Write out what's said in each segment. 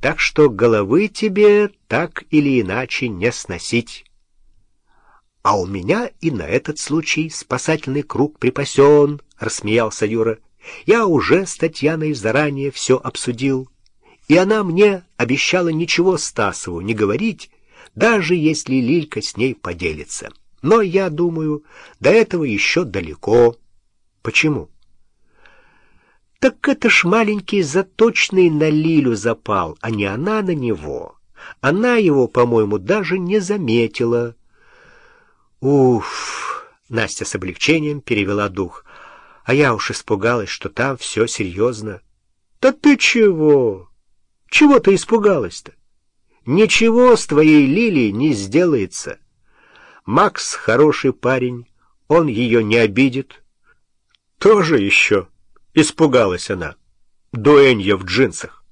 так что головы тебе так или иначе не сносить. — А у меня и на этот случай спасательный круг припасен, — рассмеялся Юра. — Я уже с Татьяной заранее все обсудил, и она мне обещала ничего Стасову не говорить, даже если Лилька с ней поделится. Но, я думаю, до этого еще далеко. Почему? Так это ж маленький заточный на Лилю запал, а не она на него. Она его, по-моему, даже не заметила. Уф! Настя с облегчением перевела дух. А я уж испугалась, что там все серьезно. Да ты чего? Чего ты испугалась-то? Ничего с твоей Лилией не сделается. Макс хороший парень, он ее не обидит. Тоже еще испугалась она. Дуэнья в джинсах.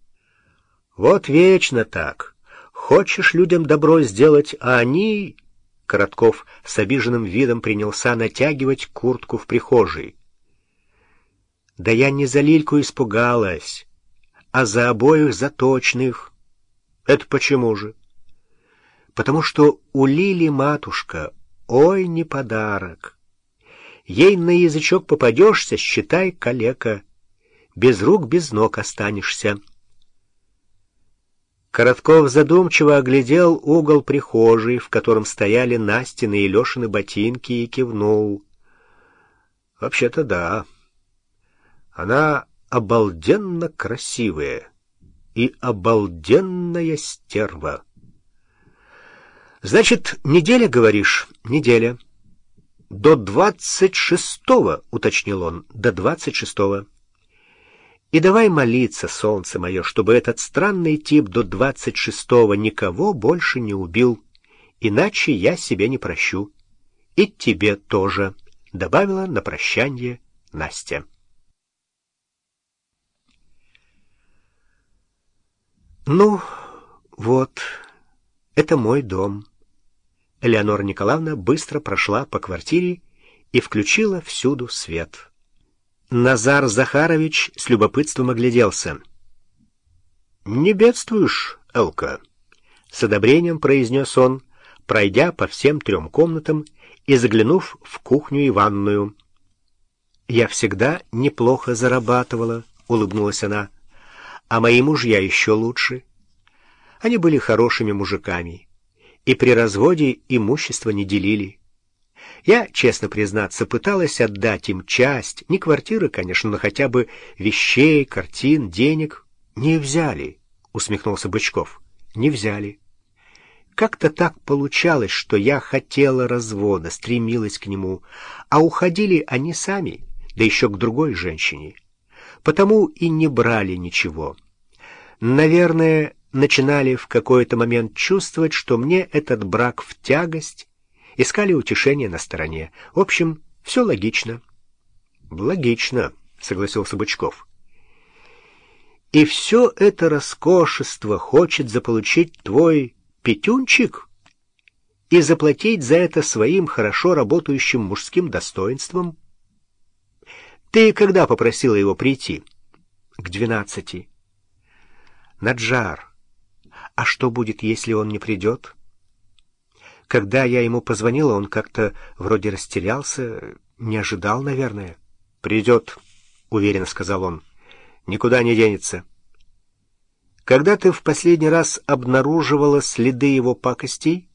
Вот вечно так. Хочешь людям добро сделать, а они... Коротков с обиженным видом принялся натягивать куртку в прихожей. Да я не за Лильку испугалась, а за обоих заточных. Это почему же? Потому что у Лили матушка, ой, не подарок. Ей на язычок попадешься, считай, калека. Без рук, без ног останешься. Коротков задумчиво оглядел угол прихожей, в котором стояли Настины и Лешины ботинки, и кивнул. Вообще-то да. Она обалденно красивая и обалденная стерва. Значит, неделя, говоришь? Неделя. До двадцать шестого, уточнил он, до двадцать шестого. И давай молиться, солнце мое, чтобы этот странный тип до двадцать шестого никого больше не убил, иначе я себе не прощу. И тебе тоже, — добавила на прощание Настя. Ну, вот, это мой дом. Элеонора Николаевна быстро прошла по квартире и включила всюду свет. Назар Захарович с любопытством огляделся. «Не бедствуешь, Элка?» — с одобрением произнес он, пройдя по всем трем комнатам и заглянув в кухню и ванную. «Я всегда неплохо зарабатывала», — улыбнулась она а мои мужья еще лучше. Они были хорошими мужиками, и при разводе имущество не делили. Я, честно признаться, пыталась отдать им часть, не квартиры, конечно, но хотя бы вещей, картин, денег. Не взяли, усмехнулся Бычков. Не взяли. Как-то так получалось, что я хотела развода, стремилась к нему, а уходили они сами, да еще к другой женщине потому и не брали ничего. Наверное, начинали в какой-то момент чувствовать, что мне этот брак в тягость, искали утешение на стороне. В общем, все логично. Логично, согласился Бычков. И все это роскошество хочет заполучить твой пятюнчик и заплатить за это своим хорошо работающим мужским достоинством? Ты когда попросила его прийти? К двенадцати. Наджар, а что будет, если он не придет? Когда я ему позвонила, он как-то вроде растерялся, не ожидал, наверное. Придет, уверенно сказал он. Никуда не денется. Когда ты в последний раз обнаруживала следы его пакостей?